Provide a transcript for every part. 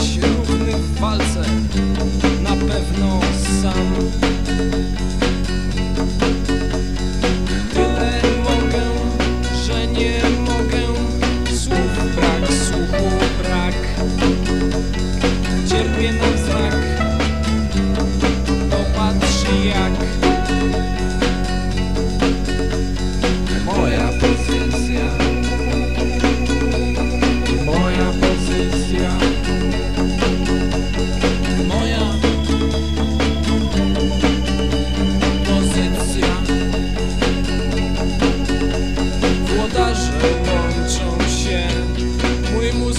Schirme falsa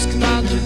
mój mózg na